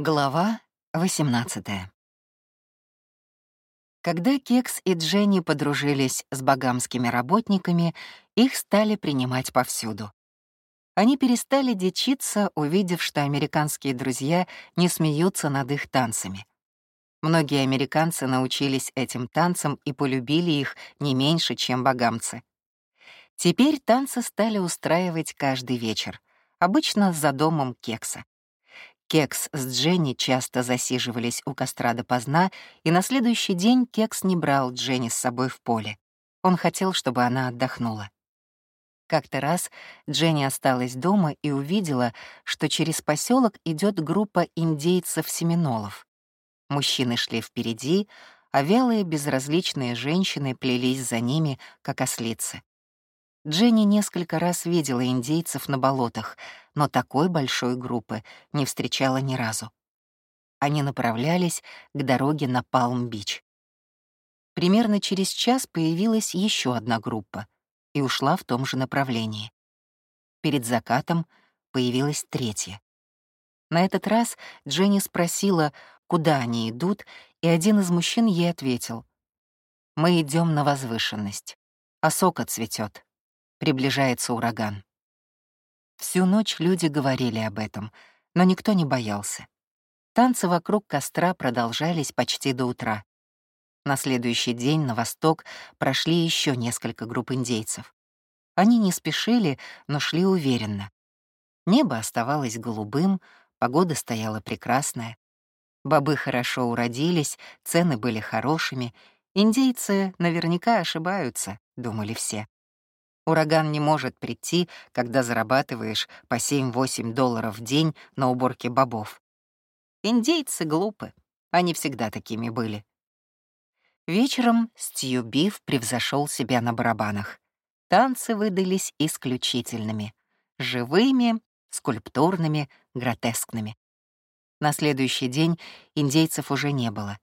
Глава 18 Когда Кекс и Дженни подружились с багамскими работниками, их стали принимать повсюду. Они перестали дичиться, увидев, что американские друзья не смеются над их танцами. Многие американцы научились этим танцам и полюбили их не меньше, чем багамцы. Теперь танцы стали устраивать каждый вечер, обычно за домом Кекса. Кекс с Дженни часто засиживались у костра допоздна, и на следующий день Кекс не брал Дженни с собой в поле. Он хотел, чтобы она отдохнула. Как-то раз Дженни осталась дома и увидела, что через поселок идет группа индейцев-семинолов. Мужчины шли впереди, а вялые безразличные женщины плелись за ними, как ослицы. Дженни несколько раз видела индейцев на болотах, но такой большой группы не встречала ни разу. Они направлялись к дороге на Палм-Бич. Примерно через час появилась еще одна группа и ушла в том же направлении. Перед закатом появилась третья. На этот раз Дженни спросила, куда они идут, и один из мужчин ей ответил. «Мы идем на возвышенность. Осока цветет приближается ураган. Всю ночь люди говорили об этом, но никто не боялся. Танцы вокруг костра продолжались почти до утра. На следующий день на восток прошли еще несколько групп индейцев. Они не спешили, но шли уверенно. Небо оставалось голубым, погода стояла прекрасная. Бобы хорошо уродились, цены были хорошими. Индейцы наверняка ошибаются, думали все. Ураган не может прийти, когда зарабатываешь по 7-8 долларов в день на уборке бобов. Индейцы глупы, они всегда такими были. Вечером Стью Биф превзошел себя на барабанах. Танцы выдались исключительными. Живыми, скульптурными, гротескными. На следующий день индейцев уже не было.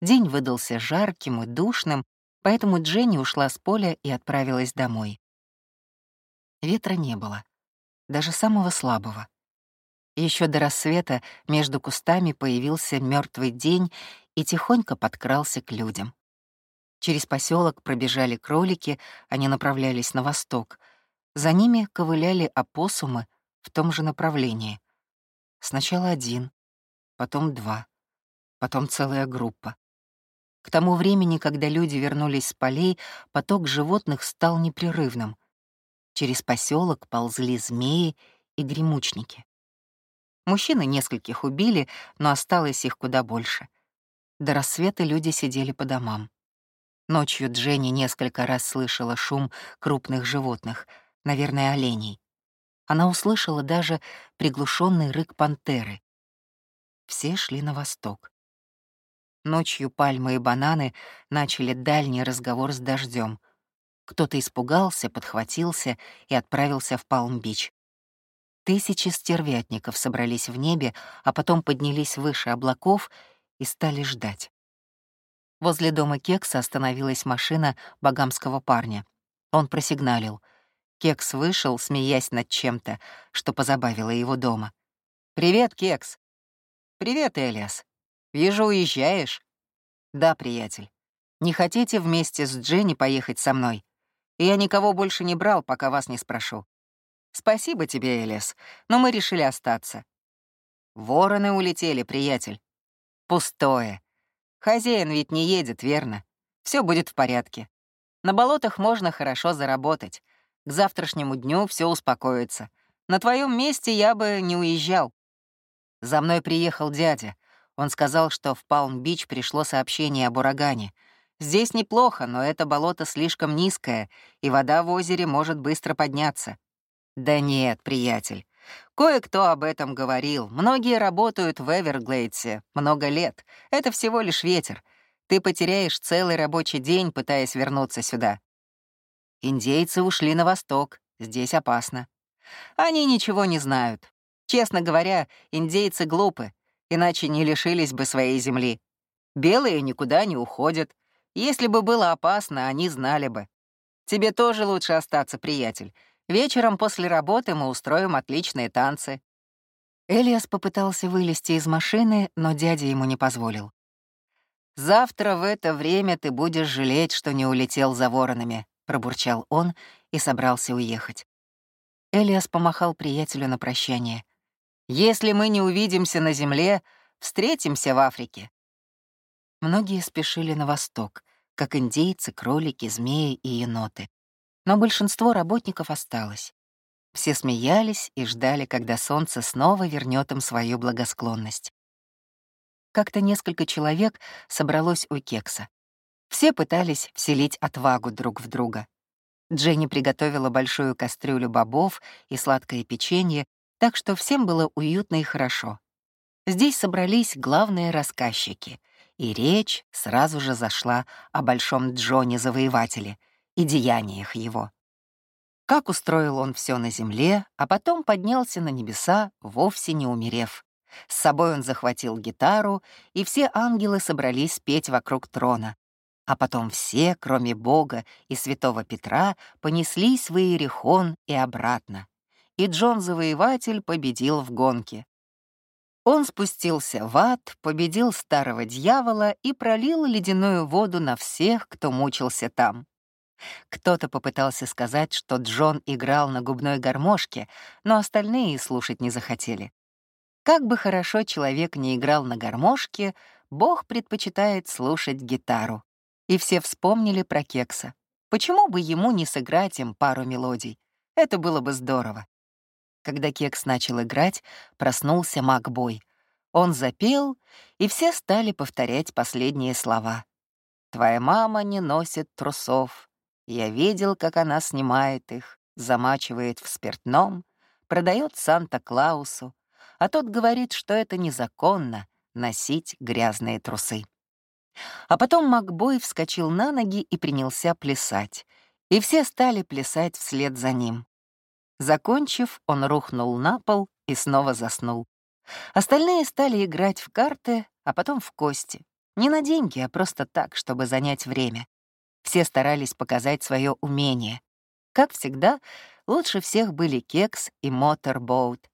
День выдался жарким и душным, поэтому Дженни ушла с поля и отправилась домой. Ветра не было, даже самого слабого. Еще до рассвета между кустами появился мертвый день и тихонько подкрался к людям. Через поселок пробежали кролики, они направлялись на восток. За ними ковыляли опоссумы в том же направлении. Сначала один, потом два, потом целая группа. К тому времени, когда люди вернулись с полей, поток животных стал непрерывным. Через поселок ползли змеи и гремучники. Мужчины нескольких убили, но осталось их куда больше. До рассвета люди сидели по домам. Ночью Дженни несколько раз слышала шум крупных животных, наверное, оленей. Она услышала даже приглушенный рык пантеры. Все шли на восток. Ночью пальмы и бананы начали дальний разговор с дождем. Кто-то испугался, подхватился и отправился в Палм-Бич. Тысячи стервятников собрались в небе, а потом поднялись выше облаков и стали ждать. Возле дома Кекса остановилась машина багамского парня. Он просигналил. Кекс вышел, смеясь над чем-то, что позабавило его дома. «Привет, Кекс!» «Привет, Элиас. Вижу, уезжаешь?» «Да, приятель. Не хотите вместе с Дженни поехать со мной?» Я никого больше не брал, пока вас не спрошу. Спасибо тебе, Элис, но мы решили остаться. Вороны улетели, приятель. Пустое. Хозяин ведь не едет, верно? Все будет в порядке. На болотах можно хорошо заработать. К завтрашнему дню все успокоится. На твоем месте я бы не уезжал. За мной приехал дядя. Он сказал, что в Палм-Бич пришло сообщение об урагане — Здесь неплохо, но это болото слишком низкое, и вода в озере может быстро подняться. Да нет, приятель. Кое-кто об этом говорил. Многие работают в Эверглейдсе много лет. Это всего лишь ветер. Ты потеряешь целый рабочий день, пытаясь вернуться сюда. Индейцы ушли на восток. Здесь опасно. Они ничего не знают. Честно говоря, индейцы глупы, иначе не лишились бы своей земли. Белые никуда не уходят, если бы было опасно, они знали бы. Тебе тоже лучше остаться, приятель. Вечером после работы мы устроим отличные танцы. Элиас попытался вылезти из машины, но дядя ему не позволил. «Завтра в это время ты будешь жалеть, что не улетел за воронами», — пробурчал он и собрался уехать. Элиас помахал приятелю на прощание. «Если мы не увидимся на земле, встретимся в Африке». Многие спешили на восток, как индейцы, кролики, змеи и еноты. Но большинство работников осталось. Все смеялись и ждали, когда солнце снова вернет им свою благосклонность. Как-то несколько человек собралось у кекса. Все пытались вселить отвагу друг в друга. Дженни приготовила большую кастрюлю бобов и сладкое печенье, так что всем было уютно и хорошо. Здесь собрались главные рассказчики, и речь сразу же зашла о Большом Джоне-завоевателе и деяниях его. Как устроил он все на земле, а потом поднялся на небеса, вовсе не умерев. С собой он захватил гитару, и все ангелы собрались петь вокруг трона, а потом все, кроме Бога и святого Петра, понеслись в Иерихон и обратно. И Джон-завоеватель победил в гонке. Он спустился в ад, победил старого дьявола и пролил ледяную воду на всех, кто мучился там. Кто-то попытался сказать, что Джон играл на губной гармошке, но остальные слушать не захотели. Как бы хорошо человек не играл на гармошке, Бог предпочитает слушать гитару и все вспомнили про Кекса. Почему бы ему не сыграть им пару мелодий? Это было бы здорово. Когда Кекс начал играть, проснулся Макбой. Он запел, и все стали повторять последние слова. «Твоя мама не носит трусов. Я видел, как она снимает их, замачивает в спиртном, продает Санта-Клаусу, а тот говорит, что это незаконно — носить грязные трусы. А потом Макбой вскочил на ноги и принялся плясать, и все стали плясать вслед за ним. Закончив, он рухнул на пол и снова заснул. Остальные стали играть в карты, а потом в кости. Не на деньги, а просто так, чтобы занять время. Все старались показать свое умение. Как всегда, лучше всех были Кекс и Моторбоут,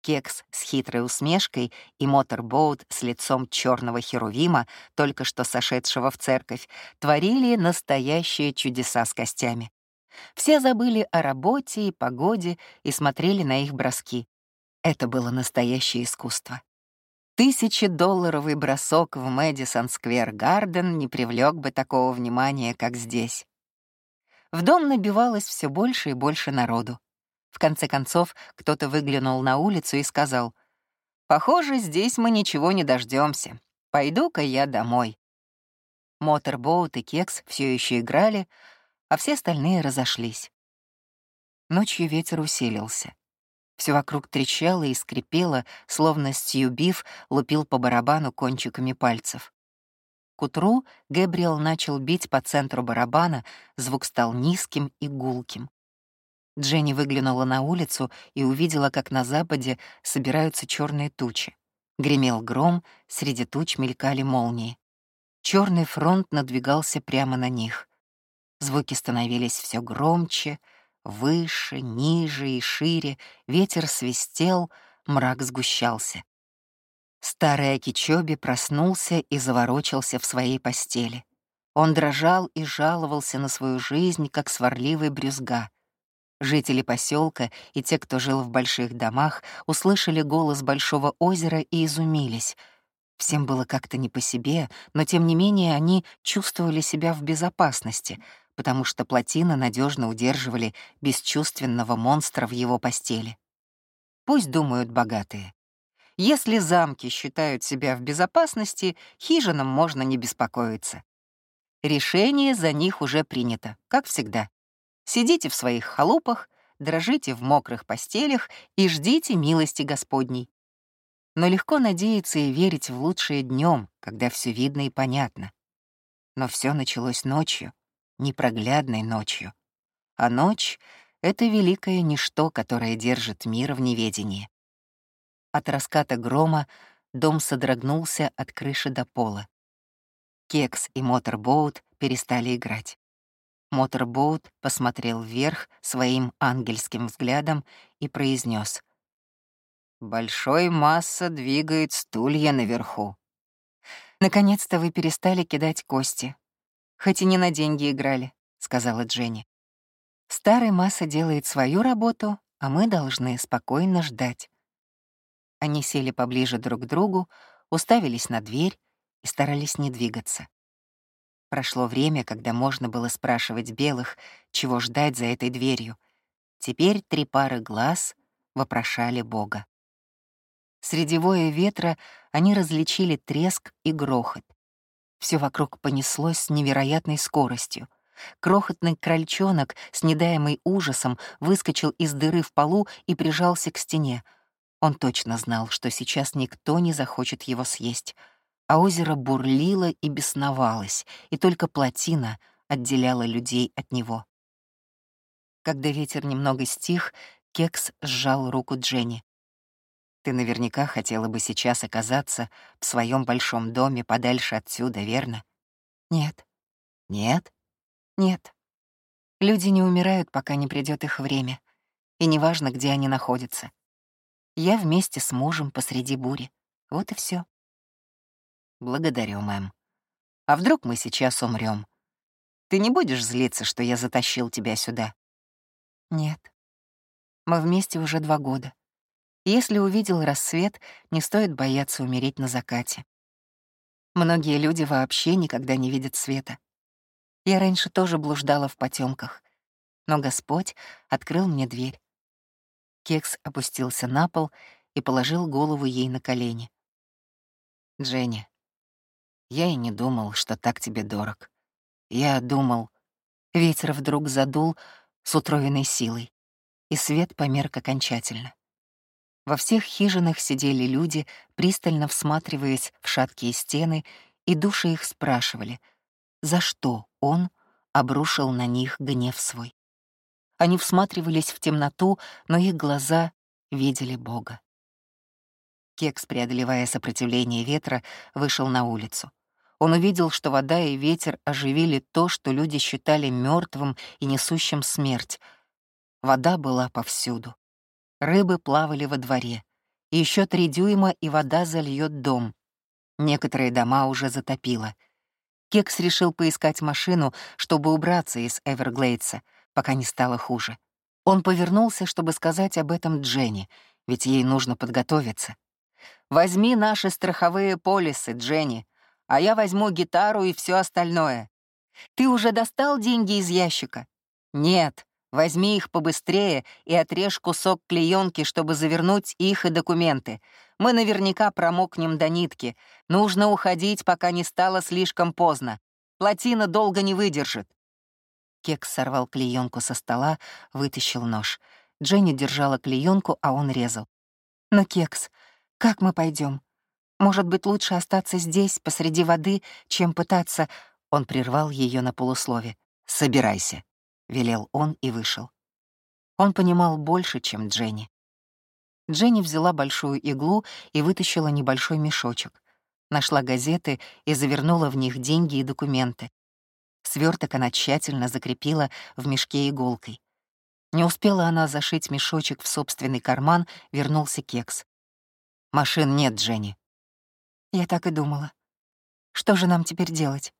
Кекс с хитрой усмешкой и моторбоут с лицом черного херувима, только что сошедшего в церковь, творили настоящие чудеса с костями. Все забыли о работе и погоде и смотрели на их броски. Это было настоящее искусство. Тысячедолларовый бросок в Мэдисон Сквер Гарден не привлек бы такого внимания, как здесь. В дом набивалось все больше и больше народу. В конце концов, кто-то выглянул на улицу и сказал, «Похоже, здесь мы ничего не дождемся. Пойду-ка я домой». Моторбоут и Кекс все еще играли, а все остальные разошлись. Ночью ветер усилился. Все вокруг трещало и скрипело, словно Стьюбив лупил по барабану кончиками пальцев. К утру Гэбриэл начал бить по центру барабана, звук стал низким и гулким. Дженни выглянула на улицу и увидела, как на западе собираются черные тучи. Гремел гром, среди туч мелькали молнии. Черный фронт надвигался прямо на них. Звуки становились все громче, выше, ниже и шире, ветер свистел, мрак сгущался. Старый Акичоби проснулся и заворочился в своей постели. Он дрожал и жаловался на свою жизнь, как сварливый брюзга. Жители поселка и те, кто жил в больших домах, услышали голос большого озера и изумились. Всем было как-то не по себе, но тем не менее они чувствовали себя в безопасности, потому что плотины надежно удерживали бесчувственного монстра в его постели. Пусть думают богатые. Если замки считают себя в безопасности, хижинам можно не беспокоиться. Решение за них уже принято, как всегда. Сидите в своих халупах, дрожите в мокрых постелях и ждите милости Господней. Но легко надеяться и верить в лучшее днем, когда все видно и понятно. Но все началось ночью, непроглядной ночью. А ночь — это великое ничто, которое держит мир в неведении. От раската грома дом содрогнулся от крыши до пола. Кекс и Моторбоут перестали играть. Моторбоут посмотрел вверх своим ангельским взглядом и произнес: Большой масса двигает стулья наверху. Наконец-то вы перестали кидать кости. Хоть и не на деньги играли, сказала Дженни. Старая масса делает свою работу, а мы должны спокойно ждать. Они сели поближе друг к другу, уставились на дверь и старались не двигаться. Прошло время, когда можно было спрашивать белых, чего ждать за этой дверью. Теперь три пары глаз вопрошали Бога. Среди воя ветра они различили треск и грохот. Все вокруг понеслось с невероятной скоростью. Крохотный крольчонок, с недаемой ужасом, выскочил из дыры в полу и прижался к стене. Он точно знал, что сейчас никто не захочет его съесть. А озеро бурлило и бесновалось, и только плотина отделяла людей от него. Когда ветер немного стих, Кекс сжал руку Дженни. Ты наверняка хотела бы сейчас оказаться в своем большом доме подальше отсюда, верно? Нет. Нет? Нет. Люди не умирают, пока не придет их время. И неважно, где они находятся. Я вместе с мужем посреди бури. Вот и все. Благодарю, мэм. А вдруг мы сейчас умрем? Ты не будешь злиться, что я затащил тебя сюда? Нет. Мы вместе уже два года. Если увидел рассвет, не стоит бояться умереть на закате. Многие люди вообще никогда не видят света. Я раньше тоже блуждала в потемках, но Господь открыл мне дверь. Кекс опустился на пол и положил голову ей на колени. «Дженни, я и не думал, что так тебе дорог. Я думал...» Ветер вдруг задул с утроенной силой, и свет померк окончательно. Во всех хижинах сидели люди, пристально всматриваясь в шаткие стены, и души их спрашивали, за что он обрушил на них гнев свой. Они всматривались в темноту, но их глаза видели Бога. Кекс, преодолевая сопротивление ветра, вышел на улицу. Он увидел, что вода и ветер оживили то, что люди считали мертвым и несущим смерть. Вода была повсюду. Рыбы плавали во дворе. Еще три дюйма, и вода зальет дом. Некоторые дома уже затопило. Кекс решил поискать машину, чтобы убраться из Эверглейдса, пока не стало хуже. Он повернулся, чтобы сказать об этом Дженни, ведь ей нужно подготовиться. «Возьми наши страховые полисы, Дженни, а я возьму гитару и все остальное. Ты уже достал деньги из ящика?» «Нет, Возьми их побыстрее и отрежь кусок клеенки, чтобы завернуть их и документы. Мы наверняка промокнем до нитки. Нужно уходить, пока не стало слишком поздно. Плотина долго не выдержит. Кекс сорвал клеенку со стола, вытащил нож. Дженни держала клеенку, а он резал. «Но, Кекс, как мы пойдем? Может быть, лучше остаться здесь, посреди воды, чем пытаться...» Он прервал ее на полуслове. «Собирайся». — велел он и вышел. Он понимал больше, чем Дженни. Дженни взяла большую иглу и вытащила небольшой мешочек. Нашла газеты и завернула в них деньги и документы. Сверток она тщательно закрепила в мешке иголкой. Не успела она зашить мешочек в собственный карман, вернулся кекс. «Машин нет, Дженни». Я так и думала. Что же нам теперь делать?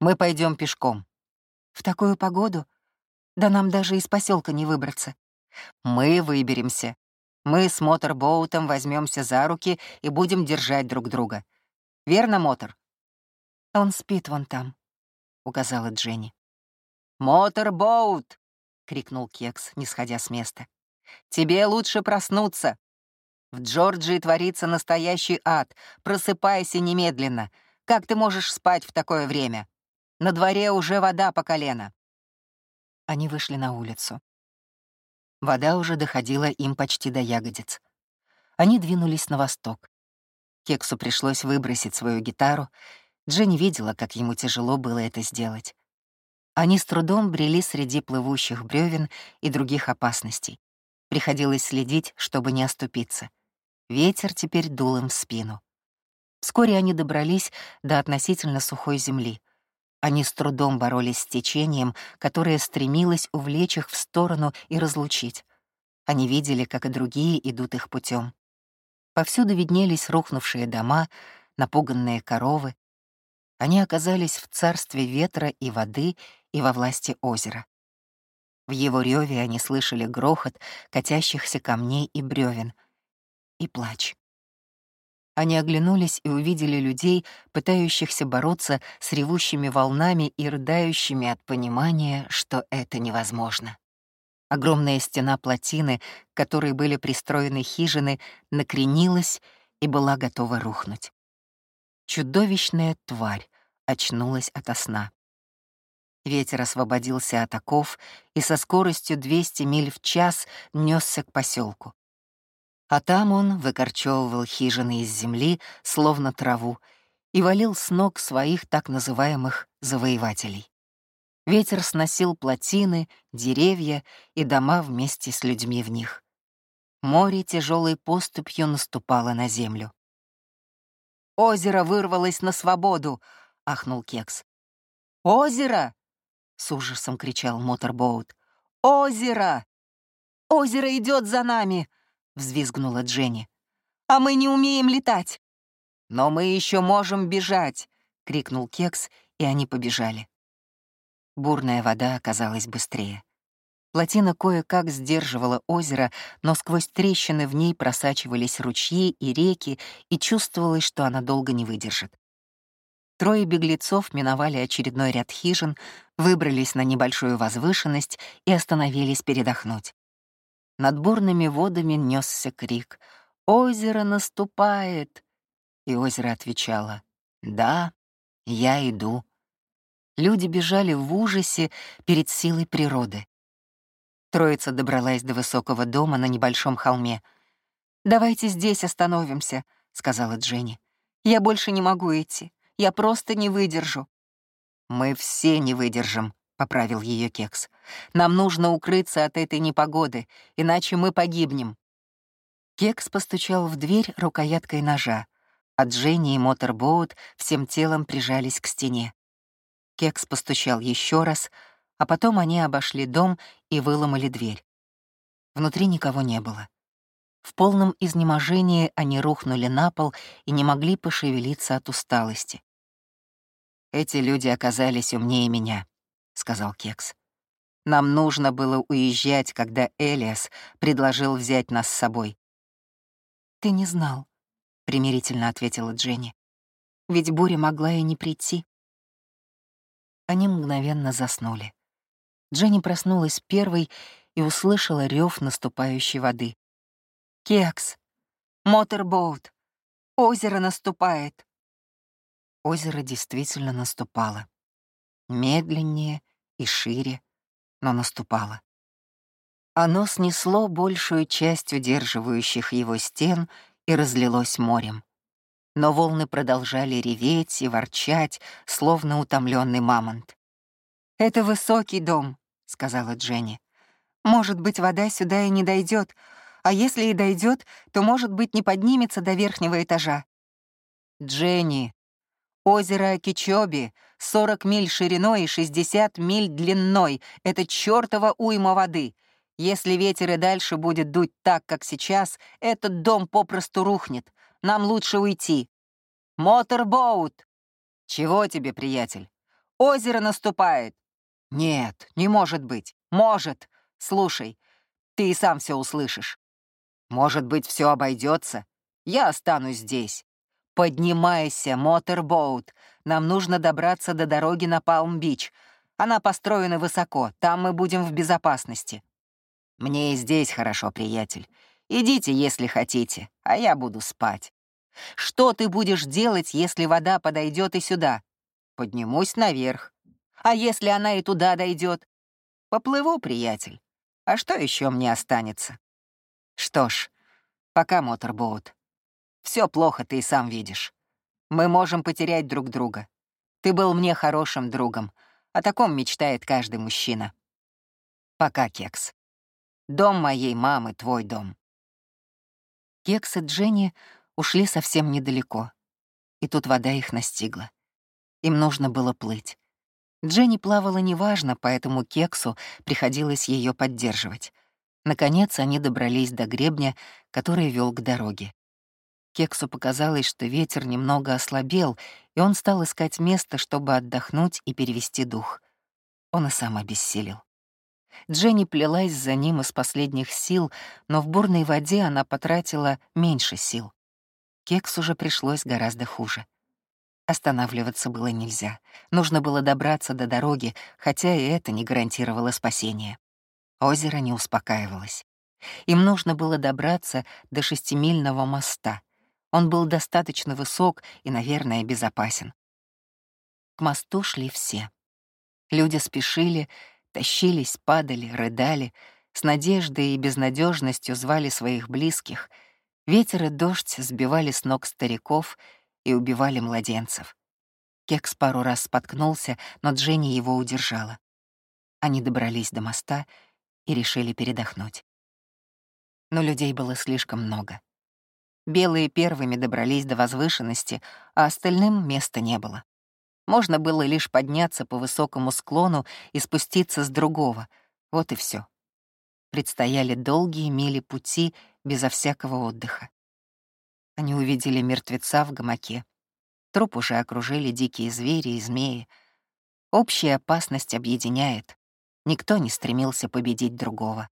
Мы пойдем пешком. В такую погоду? Да нам даже из поселка не выбраться. Мы выберемся. Мы с моторбоутом возьмемся за руки и будем держать друг друга. Верно, мотор? Он спит вон там, указала Дженни. Моторбоут! крикнул Кекс, не сходя с места. Тебе лучше проснуться. В Джорджии творится настоящий ад. Просыпайся немедленно. Как ты можешь спать в такое время? На дворе уже вода по колено. Они вышли на улицу. Вода уже доходила им почти до ягодиц. Они двинулись на восток. Кексу пришлось выбросить свою гитару. Дженни видела, как ему тяжело было это сделать. Они с трудом брели среди плывущих бревен и других опасностей. Приходилось следить, чтобы не оступиться. Ветер теперь дул им в спину. Вскоре они добрались до относительно сухой земли. Они с трудом боролись с течением, которое стремилось увлечь их в сторону и разлучить. Они видели, как и другие идут их путем. Повсюду виднелись рухнувшие дома, напуганные коровы. Они оказались в царстве ветра и воды и во власти озера. В его реве они слышали грохот катящихся камней и бревен и плач. Они оглянулись и увидели людей, пытающихся бороться с ревущими волнами и рыдающими от понимания, что это невозможно. Огромная стена плотины, к которой были пристроены хижины, накренилась и была готова рухнуть. Чудовищная тварь очнулась ото сна. Ветер освободился от оков и со скоростью 200 миль в час несся к поселку. А там он выкорчевывал хижины из земли, словно траву, и валил с ног своих так называемых завоевателей. Ветер сносил плотины, деревья и дома вместе с людьми в них. Море тяжелой поступью наступало на землю. «Озеро вырвалось на свободу!» — ахнул Кекс. «Озеро!» с ужасом кричал моторбоут. «Озеро! Озеро идет за нами!» — взвизгнула Дженни. «А мы не умеем летать!» «Но мы еще можем бежать!» — крикнул Кекс, и они побежали. Бурная вода оказалась быстрее. Плотина кое-как сдерживала озеро, но сквозь трещины в ней просачивались ручьи и реки, и чувствовалось, что она долго не выдержит. Трое беглецов миновали очередной ряд хижин, выбрались на небольшую возвышенность и остановились передохнуть. Над бурными водами несся крик «Озеро наступает!» И озеро отвечало «Да, я иду». Люди бежали в ужасе перед силой природы. Троица добралась до высокого дома на небольшом холме. «Давайте здесь остановимся», — сказала Дженни. «Я больше не могу идти. Я просто не выдержу». «Мы все не выдержим», — поправил ее Кекс. «Нам нужно укрыться от этой непогоды, иначе мы погибнем». Кекс постучал в дверь рукояткой ножа, а Дженни и Моторбоут всем телом прижались к стене. Кекс постучал еще раз, а потом они обошли дом и выломали дверь. Внутри никого не было. В полном изнеможении они рухнули на пол и не могли пошевелиться от усталости. «Эти люди оказались умнее меня», — сказал Кекс. «Нам нужно было уезжать, когда Элиас предложил взять нас с собой». «Ты не знал», — примирительно ответила Дженни. «Ведь буря могла и не прийти». Они мгновенно заснули. Дженни проснулась первой и услышала рев наступающей воды. «Кекс! Моторбоут! Озеро наступает!» озеро действительно наступало. Медленнее и шире, но наступало. Оно снесло большую часть удерживающих его стен и разлилось морем. Но волны продолжали реветь и ворчать, словно утомленный мамонт. «Это высокий дом», — сказала Дженни. «Может быть, вода сюда и не дойдет, а если и дойдет, то, может быть, не поднимется до верхнего этажа». «Дженни», Озеро Кичоби — 40 миль шириной и 60 миль длиной. Это чёртова уйма воды. Если ветер и дальше будет дуть так, как сейчас, этот дом попросту рухнет. Нам лучше уйти. Моторбоут! Чего тебе, приятель? Озеро наступает. Нет, не может быть. Может. Слушай, ты и сам все услышишь. Может быть, все обойдется. Я останусь здесь. «Поднимайся, моторбоут. Нам нужно добраться до дороги на Палм-Бич. Она построена высоко, там мы будем в безопасности». «Мне и здесь хорошо, приятель. Идите, если хотите, а я буду спать». «Что ты будешь делать, если вода подойдет и сюда?» «Поднимусь наверх». «А если она и туда дойдет?» «Поплыву, приятель. А что еще мне останется?» «Что ж, пока, моторбоут. Все плохо, ты и сам видишь. Мы можем потерять друг друга. Ты был мне хорошим другом. О таком мечтает каждый мужчина. Пока, Кекс. Дом моей мамы — твой дом. Кекс и Дженни ушли совсем недалеко. И тут вода их настигла. Им нужно было плыть. Дженни плавала неважно, поэтому Кексу приходилось ее поддерживать. Наконец они добрались до гребня, который вел к дороге. Кексу показалось, что ветер немного ослабел, и он стал искать место, чтобы отдохнуть и перевести дух. Он и сам обессилел. Дженни плелась за ним из последних сил, но в бурной воде она потратила меньше сил. Кексу уже пришлось гораздо хуже. Останавливаться было нельзя. Нужно было добраться до дороги, хотя и это не гарантировало спасение. Озеро не успокаивалось. Им нужно было добраться до шестимильного моста. Он был достаточно высок и, наверное, безопасен. К мосту шли все. Люди спешили, тащились, падали, рыдали, с надеждой и безнадежностью звали своих близких. Ветер и дождь сбивали с ног стариков и убивали младенцев. Кекс пару раз споткнулся, но Дженни его удержала. Они добрались до моста и решили передохнуть. Но людей было слишком много. Белые первыми добрались до возвышенности, а остальным места не было. Можно было лишь подняться по высокому склону и спуститься с другого. Вот и все. Предстояли долгие мили пути безо всякого отдыха. Они увидели мертвеца в гамаке. Труп уже окружили дикие звери и змеи. Общая опасность объединяет. Никто не стремился победить другого.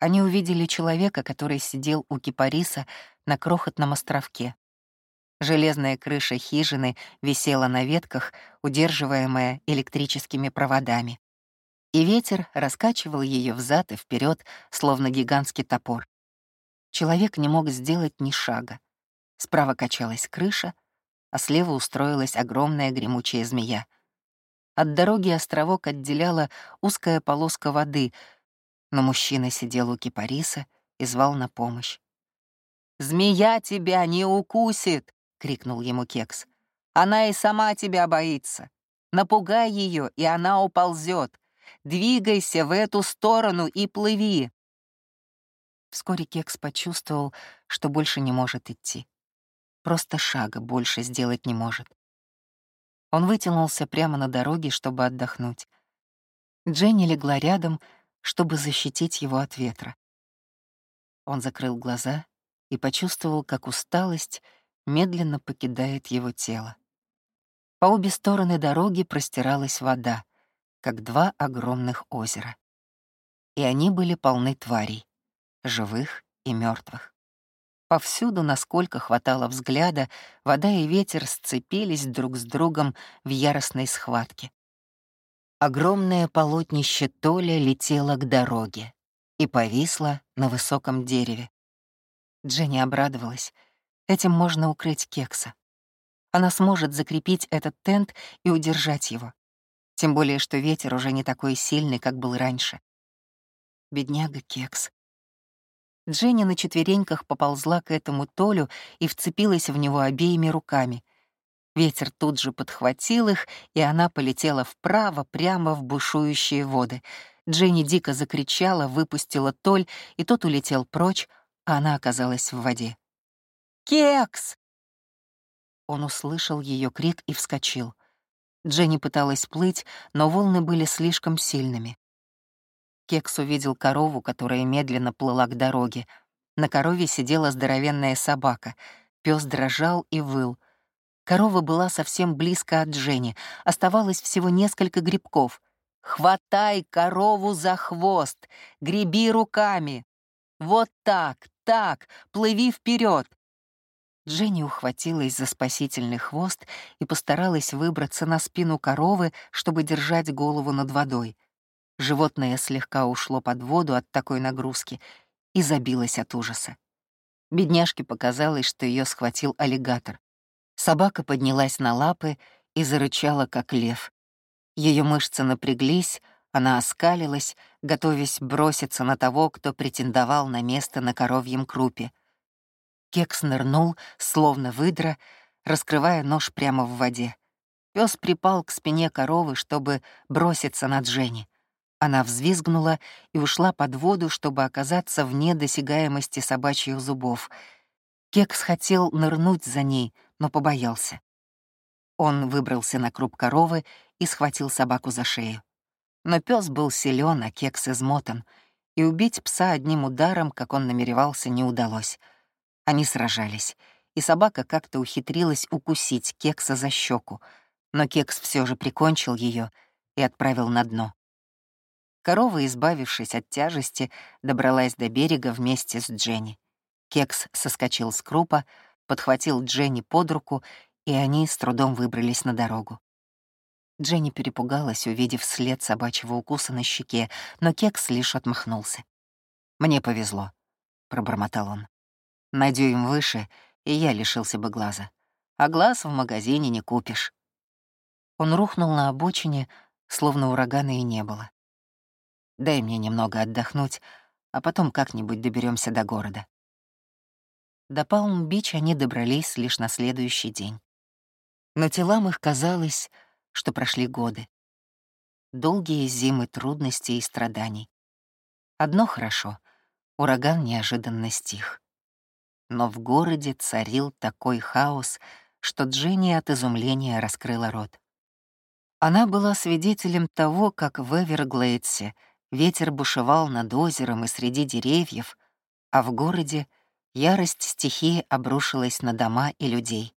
Они увидели человека, который сидел у кипариса на крохотном островке. Железная крыша хижины висела на ветках, удерживаемая электрическими проводами. И ветер раскачивал ее взад и вперед, словно гигантский топор. Человек не мог сделать ни шага. Справа качалась крыша, а слева устроилась огромная гремучая змея. От дороги островок отделяла узкая полоска воды — но мужчина сидел у кипариса и звал на помощь. «Змея тебя не укусит!» — крикнул ему Кекс. «Она и сама тебя боится. Напугай ее, и она уползет. Двигайся в эту сторону и плыви!» Вскоре Кекс почувствовал, что больше не может идти. Просто шага больше сделать не может. Он вытянулся прямо на дороге, чтобы отдохнуть. Дженни легла рядом, чтобы защитить его от ветра. Он закрыл глаза и почувствовал, как усталость медленно покидает его тело. По обе стороны дороги простиралась вода, как два огромных озера. И они были полны тварей, живых и мертвых. Повсюду, насколько хватало взгляда, вода и ветер сцепились друг с другом в яростной схватке. Огромное полотнище Толя летело к дороге и повисло на высоком дереве. Дженни обрадовалась. Этим можно укрыть кекса. Она сможет закрепить этот тент и удержать его. Тем более, что ветер уже не такой сильный, как был раньше. Бедняга Кекс. Дженни на четвереньках поползла к этому Толю и вцепилась в него обеими руками. Ветер тут же подхватил их, и она полетела вправо, прямо в бушующие воды. Дженни дико закричала, выпустила Толь, и тот улетел прочь, а она оказалась в воде. «Кекс!» Он услышал ее крик и вскочил. Дженни пыталась плыть, но волны были слишком сильными. Кекс увидел корову, которая медленно плыла к дороге. На корове сидела здоровенная собака. Пес дрожал и выл — Корова была совсем близко от Жени, оставалось всего несколько грибков. «Хватай корову за хвост! Греби руками! Вот так, так, плыви вперед!» Дженни ухватилась за спасительный хвост и постаралась выбраться на спину коровы, чтобы держать голову над водой. Животное слегка ушло под воду от такой нагрузки и забилось от ужаса. Бедняжке показалось, что ее схватил аллигатор. Собака поднялась на лапы и зарычала, как лев. Ее мышцы напряглись, она оскалилась, готовясь броситься на того, кто претендовал на место на коровьем крупе. Кекс нырнул, словно выдра, раскрывая нож прямо в воде. Пес припал к спине коровы, чтобы броситься на Дженни. Она взвизгнула и ушла под воду, чтобы оказаться вне досягаемости собачьих зубов. Кекс хотел нырнуть за ней — но побоялся. Он выбрался на круп коровы и схватил собаку за шею. Но пес был силен, а кекс измотан, и убить пса одним ударом, как он намеревался, не удалось. Они сражались, и собака как-то ухитрилась укусить Кекса за щеку, но Кекс все же прикончил ее и отправил на дно. Корова, избавившись от тяжести, добралась до берега вместе с Дженни. Кекс соскочил с крупа, подхватил Дженни под руку, и они с трудом выбрались на дорогу. Дженни перепугалась, увидев след собачьего укуса на щеке, но Кекс лишь отмахнулся. «Мне повезло», — пробормотал он. «На дюйм выше, и я лишился бы глаза. А глаз в магазине не купишь». Он рухнул на обочине, словно урагана и не было. «Дай мне немного отдохнуть, а потом как-нибудь доберемся до города». До Палм-Бич они добрались лишь на следующий день. Но телам их казалось, что прошли годы. Долгие зимы трудностей и страданий. Одно хорошо — ураган неожиданно стих. Но в городе царил такой хаос, что Дженни от изумления раскрыла рот. Она была свидетелем того, как в Эверглейдсе ветер бушевал над озером и среди деревьев, а в городе ярость стихии обрушилась на дома и людей.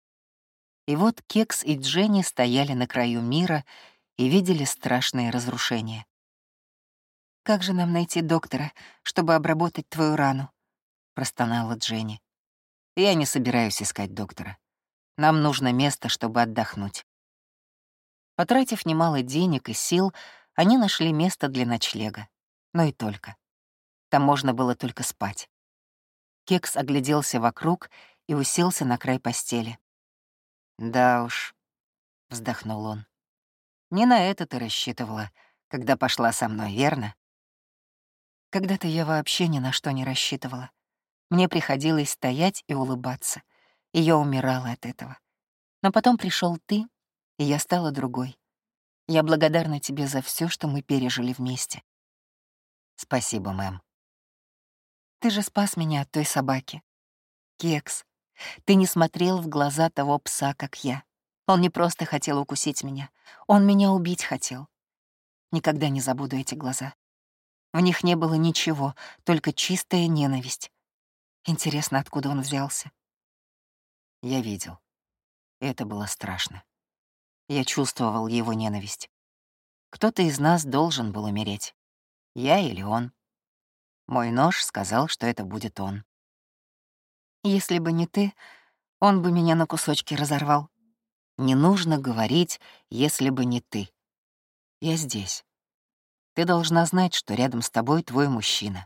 И вот Кекс и Дженни стояли на краю мира и видели страшные разрушения. «Как же нам найти доктора, чтобы обработать твою рану?» — простонала Дженни. «Я не собираюсь искать доктора. Нам нужно место, чтобы отдохнуть». Потратив немало денег и сил, они нашли место для ночлега. Но и только. Там можно было только спать. Кекс огляделся вокруг и уселся на край постели. «Да уж», — вздохнул он. «Не на это ты рассчитывала, когда пошла со мной, верно?» Когда-то я вообще ни на что не рассчитывала. Мне приходилось стоять и улыбаться, и я умирала от этого. Но потом пришел ты, и я стала другой. Я благодарна тебе за все, что мы пережили вместе. Спасибо, мэм. Ты же спас меня от той собаки. Кекс, ты не смотрел в глаза того пса, как я. Он не просто хотел укусить меня, он меня убить хотел. Никогда не забуду эти глаза. В них не было ничего, только чистая ненависть. Интересно, откуда он взялся? Я видел. Это было страшно. Я чувствовал его ненависть. Кто-то из нас должен был умереть. Я или он. Мой нож сказал, что это будет он. Если бы не ты, он бы меня на кусочки разорвал. Не нужно говорить, если бы не ты. Я здесь. Ты должна знать, что рядом с тобой твой мужчина.